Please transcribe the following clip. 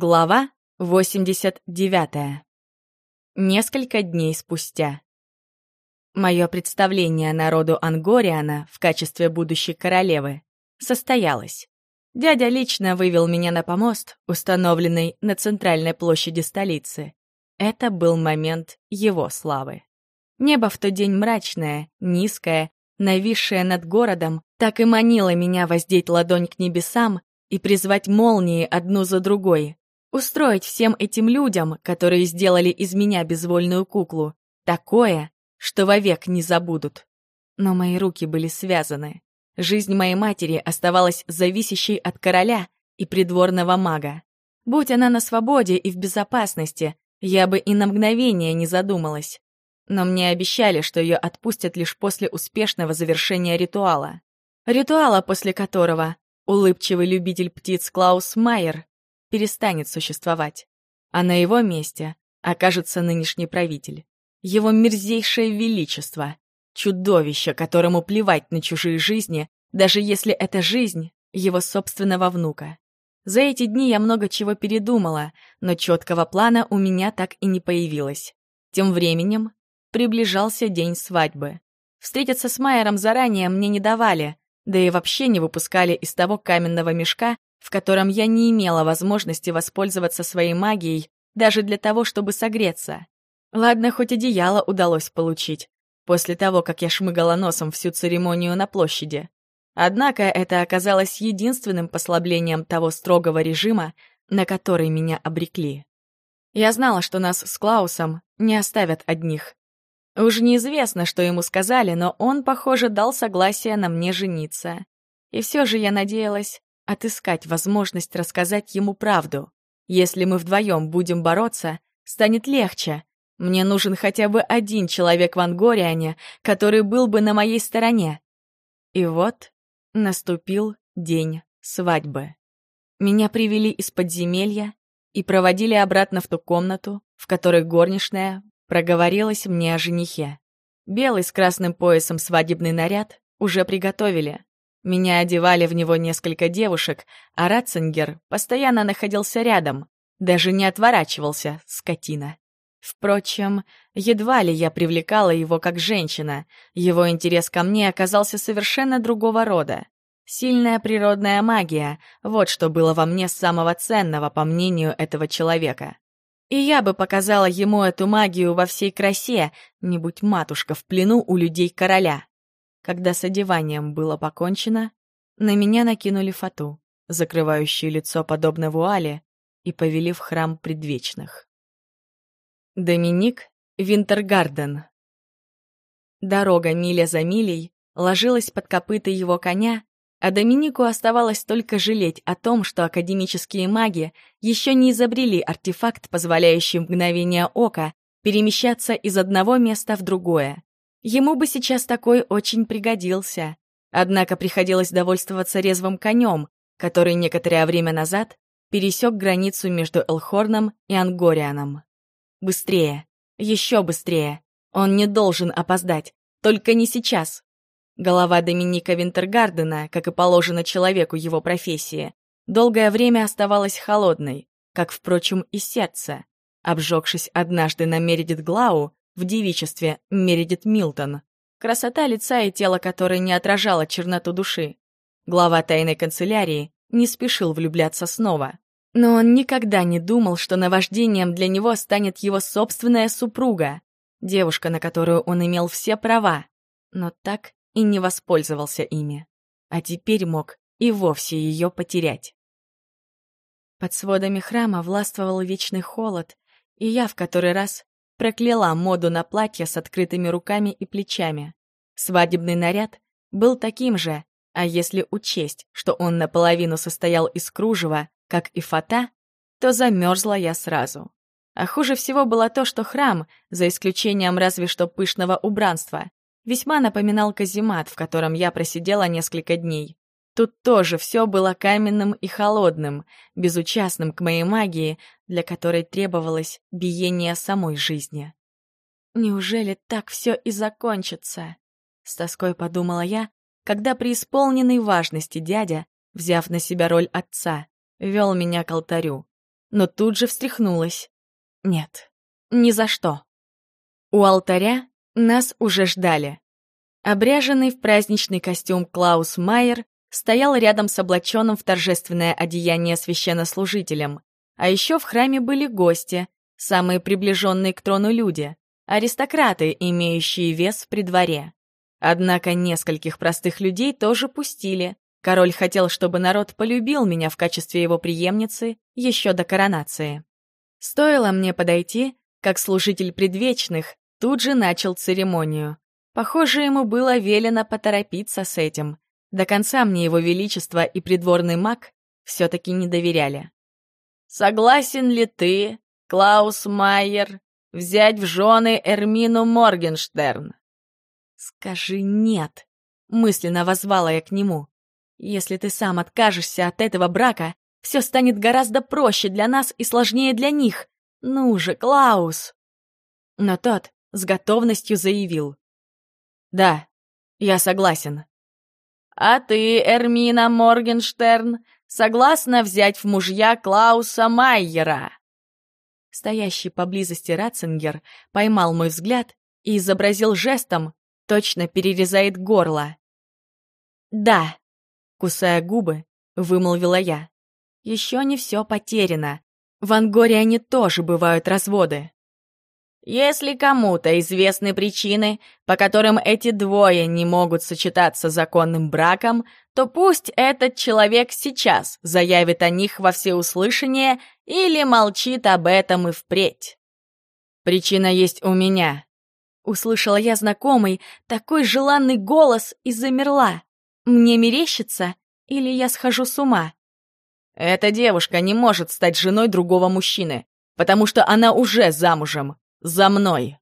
Глава 89. Несколько дней спустя. Мое представление народу Ангориана в качестве будущей королевы состоялось. Дядя лично вывел меня на помост, установленный на центральной площади столицы. Это был момент его славы. Небо в тот день мрачное, низкое, нависшее над городом, так и манило меня воздеть ладонь к небесам и призвать молнии одну за другой. Устроить всем этим людям, которые сделали из меня безвольную куклу, такое, что вовек не забудут. Но мои руки были связаны. Жизнь моей матери оставалась зависящей от короля и придворного мага. Будь она на свободе и в безопасности, я бы и на мгновение не задумалась. Но мне обещали, что ее отпустят лишь после успешного завершения ритуала. Ритуала, после которого улыбчивый любитель птиц Клаус Майер перестанет существовать, а на его месте окажется нынешний правитель. Его мерзейшее величество, чудовище, которому плевать на чужие жизни, даже если это жизнь его собственного внука. За эти дни я много чего передумала, но четкого плана у меня так и не появилось. Тем временем приближался день свадьбы. Встретиться с Майером заранее мне не давали, да и вообще не выпускали из того каменного мешка, в котором я не имела возможности воспользоваться своей магией даже для того, чтобы согреться. Ладно, хоть одеяло удалось получить, после того, как я шмыгала носом всю церемонию на площади. Однако это оказалось единственным послаблением того строгого режима, на который меня обрекли. Я знала, что нас с Клаусом не оставят одних, Уж неизвестно, что ему сказали, но он, похоже, дал согласие на мне жениться. И все же я надеялась отыскать возможность рассказать ему правду. Если мы вдвоем будем бороться, станет легче. Мне нужен хотя бы один человек в Ангориане, который был бы на моей стороне. И вот наступил день свадьбы. Меня привели из подземелья и проводили обратно в ту комнату, в которой горничная Проговорилась мне о женихе. Белый с красным поясом свадебный наряд уже приготовили. Меня одевали в него несколько девушек, а Ратцингер постоянно находился рядом, даже не отворачивался, скотина. Впрочем, едва ли я привлекала его как женщина, его интерес ко мне оказался совершенно другого рода. Сильная природная магия — вот что было во мне самого ценного, по мнению этого человека. И я бы показала ему эту магию во всей красе, не будь матушка в плену у людей короля. Когда с одеванием было покончено, на меня накинули фату, закрывающую лицо подобно вуале, и повели в храм предвечных. Доминик Винтергарден Дорога миля за милей ложилась под копыта его коня, а Доминику оставалось только жалеть о том, что академические маги еще не изобрели артефакт, позволяющий в мгновение ока перемещаться из одного места в другое. Ему бы сейчас такой очень пригодился. Однако приходилось довольствоваться резвым конем, который некоторое время назад пересек границу между Элхорном и Ангорианом. Быстрее, еще быстрее. Он не должен опоздать, только не сейчас. Голова Доминика Винтергардена, как и положено человеку его профессии, долгое время оставалась холодной, как, впрочем, и сердце. Обжегшись однажды на Мередит Глау в девичестве Мередит Милтон, красота лица и тела которой не отражала черноту души. Глава тайной канцелярии не спешил влюбляться снова. Но он никогда не думал, что наваждением для него станет его собственная супруга, девушка, на которую он имел все права. Но так и не воспользовался ими. А теперь мог и вовсе ее потерять. Под сводами храма властвовал вечный холод, и я в который раз прокляла моду на платье с открытыми руками и плечами. Свадебный наряд был таким же, а если учесть, что он наполовину состоял из кружева, как и фата, то замерзла я сразу. А хуже всего было то, что храм, за исключением разве что пышного убранства, весьма напоминал каземат, в котором я просидела несколько дней. Тут тоже все было каменным и холодным, безучастным к моей магии, для которой требовалось биение самой жизни. «Неужели так все и закончится?» — с тоской подумала я, когда преисполненный важности дядя, взяв на себя роль отца, вел меня к алтарю. но тут же встряхнулась. Нет, ни за что. У алтаря нас уже ждали. Обряженный в праздничный костюм Клаус Майер стоял рядом с облаченным в торжественное одеяние священнослужителем. А еще в храме были гости, самые приближенные к трону люди, аристократы, имеющие вес при дворе. Однако нескольких простых людей тоже пустили. Король хотел, чтобы народ полюбил меня в качестве его преемницы еще до коронации. Стоило мне подойти, как служитель предвечных тут же начал церемонию. Похоже, ему было велено поторопиться с этим. До конца мне его величество и придворный маг все-таки не доверяли. «Согласен ли ты, Клаус Майер, взять в жены Эрмину Моргенштерн?» «Скажи «нет», — мысленно возвала я к нему. «Если ты сам откажешься от этого брака, все станет гораздо проще для нас и сложнее для них. Ну же, Клаус!» Но тот с готовностью заявил. «Да, я согласен». «А ты, Эрмина Моргенштерн, согласна взять в мужья Клауса Майера?» Стоящий поблизости Ратцингер поймал мой взгляд и изобразил жестом, точно перерезает горло. «Да», — кусая губы, вымолвила я. «Еще не все потеряно. В Ангориане тоже бывают разводы». Если кому-то известны причины, по которым эти двое не могут сочетаться законным браком, то пусть этот человек сейчас заявит о них во всеуслышание или молчит об этом и впредь. Причина есть у меня. Услышала я знакомый, такой желанный голос и замерла. Мне мерещится или я схожу с ума? Эта девушка не может стать женой другого мужчины, потому что она уже замужем. За мной!»